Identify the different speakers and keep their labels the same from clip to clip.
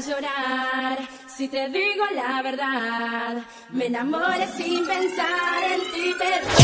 Speaker 1: llorar si te digo la verdad. Me enamoré sin pensar en ti.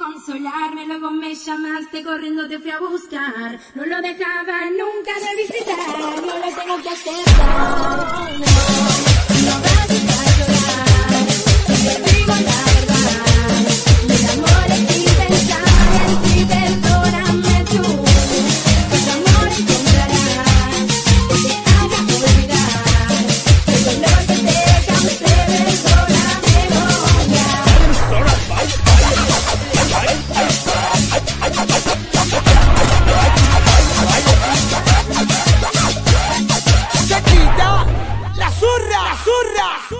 Speaker 1: consolarme, luego me llamaste corriendo te fui a buscar. No lo dejaba nunca de visitar, no lo tengo que aceptar.